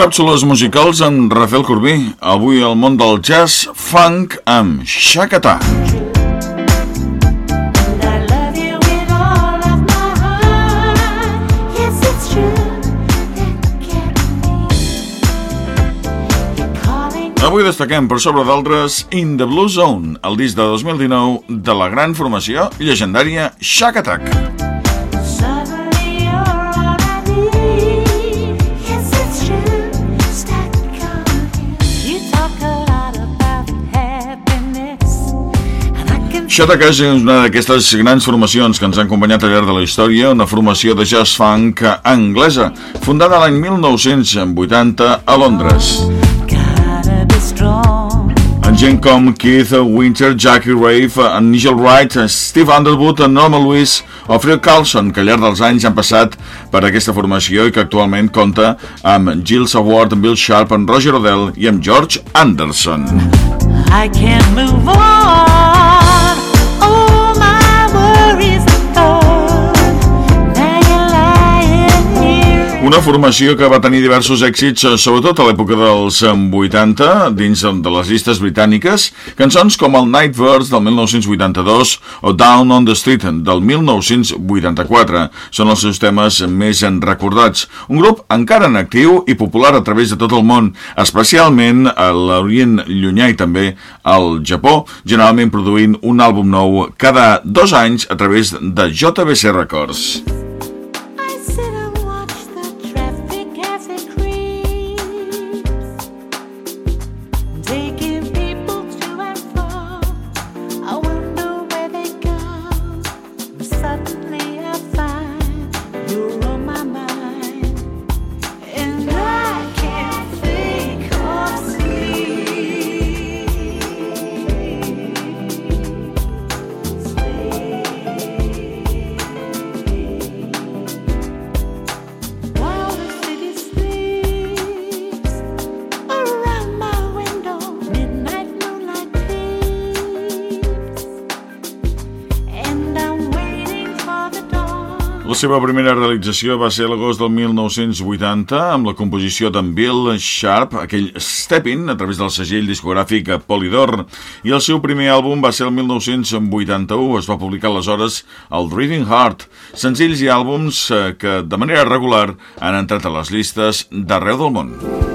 càpsules musicals amb Rafael Corbí. Avui al món del jazz funk amb calling Avui destaquem, per sobre d'altres, In the Blue Zone, el disc de 2019 de la gran formació llegendària Shack Attack. Can Shack Attack és una d'aquestes grans formacions que ens han acompanyat al llarg de la història, una formació de jazz funk anglesa, fundada l'any 1980 a Londres. En gent com Keith Winter, Jackie Rave, Nigel Wright, Steve Underwood, en Norman Lewis o Phil Carlson, que al llarg dels anys han passat per aquesta formació i que actualment compta amb Jill Saward, Bill Sharp, en Roger Odell i amb George Anderson. I can't move on. Una formació que va tenir diversos èxits, eh, sobretot a l'època dels eh, 80, dins de les llistes britàniques, cançons com el Night Birds del 1982 o Down on the Street del 1984 són els seus temes més en recordats. Un grup encara en actiu i popular a través de tot el món, especialment a l'Orient Llunyà i també al Japó, generalment produint un àlbum nou cada dos anys a través de JBC Records. La seva primera realització va ser l'agost del 1980 amb la composició d'en Bill Sharp, aquell Steppin, a través del segell discogràfic Polydor, i el seu primer àlbum va ser el 1981, es va publicar aleshores el Reading Heart, senzills i àlbums eh, que de manera regular han entrat a les llistes d'arreu del món.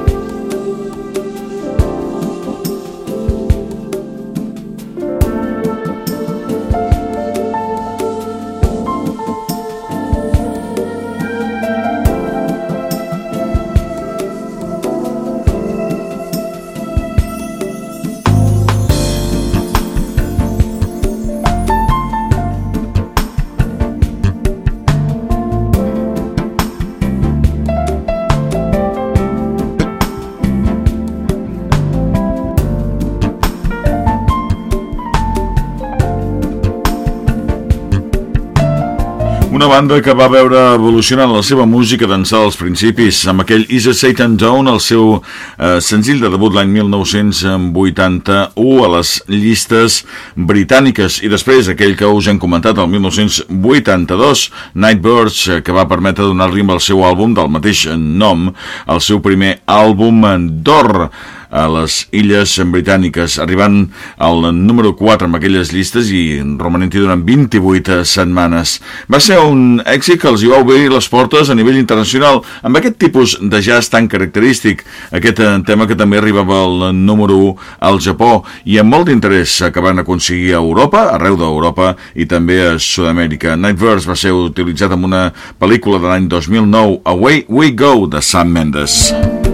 Una banda que va veure evolucionant la seva música d'ençà dels principis, amb aquell Is a Satan Down, el seu eh, senzill de debut l'any 1981 a les llistes britàniques, i després aquell que us hem comentat el 1982, Nightbirds, eh, que va permetre donar ritme al seu àlbum del mateix nom, el seu primer àlbum d'or a les illes britàniques, arribant al número 4 amb aquelles llistes i romanent-hi durant 28 setmanes. Va ser un èxit que els hi va obrir les portes a nivell internacional amb aquest tipus de jazz tan característic, aquest eh, tema que també arribava al número 1 al Japó i amb molt d'interès que van aconseguir a Europa, arreu d'Europa i també a Sud-amèrica. Nightverse va ser utilitzat en una pel·lícula de l'any 2009, Away We Go, de Sam Mendes.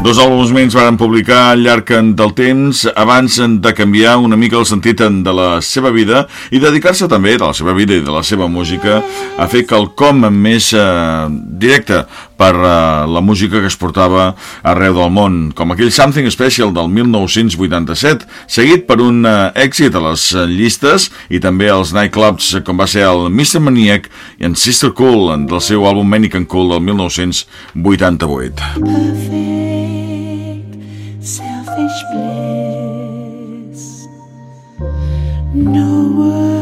Dos àlbums menys van publicar al llarg del temps abans de canviar una mica el sentit de la seva vida i dedicar-se també de la seva vida i de la seva música a fer quelcom més eh, directe per eh, la música que es portava arreu del món, com aquell Something Special del 1987, seguit per un eh, èxit a les eh, llistes i també als nightclubs com va ser el Mr. Maniac i en Sister Cool del seu àlbum Manic and Cool del 1988. perfect selfish bliss. No words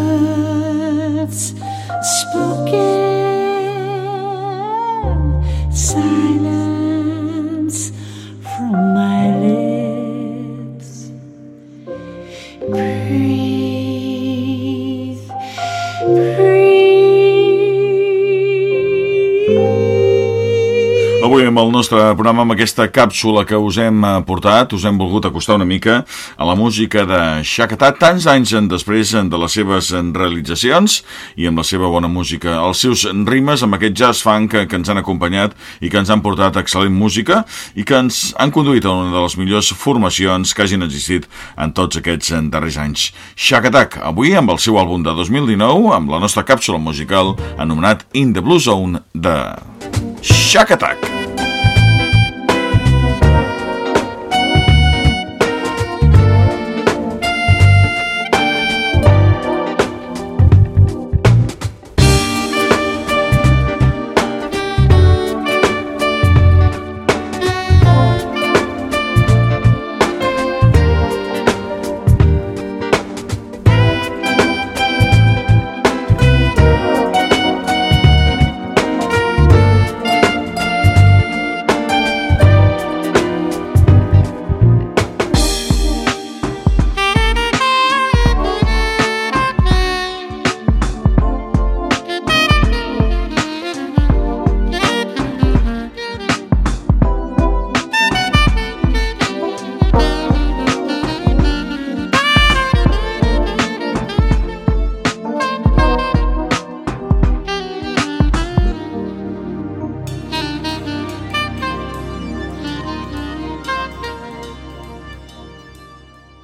Avui amb el nostre programa, amb aquesta càpsula que us hem eh, portat, us hem volgut acostar una mica a la música de Xacatà, tants anys en després de les seves realitzacions i amb la seva bona música. Els seus rimes amb aquest jazz funk que, que ens han acompanyat i que ens han portat excel·lent música i que ens han conduït a una de les millors formacions que hagin existit en tots aquests darrers anys. Xacatac, avui amb el seu àlbum de 2019, amb la nostra càpsula musical anomenat In the Blue Zone de Shack Attack.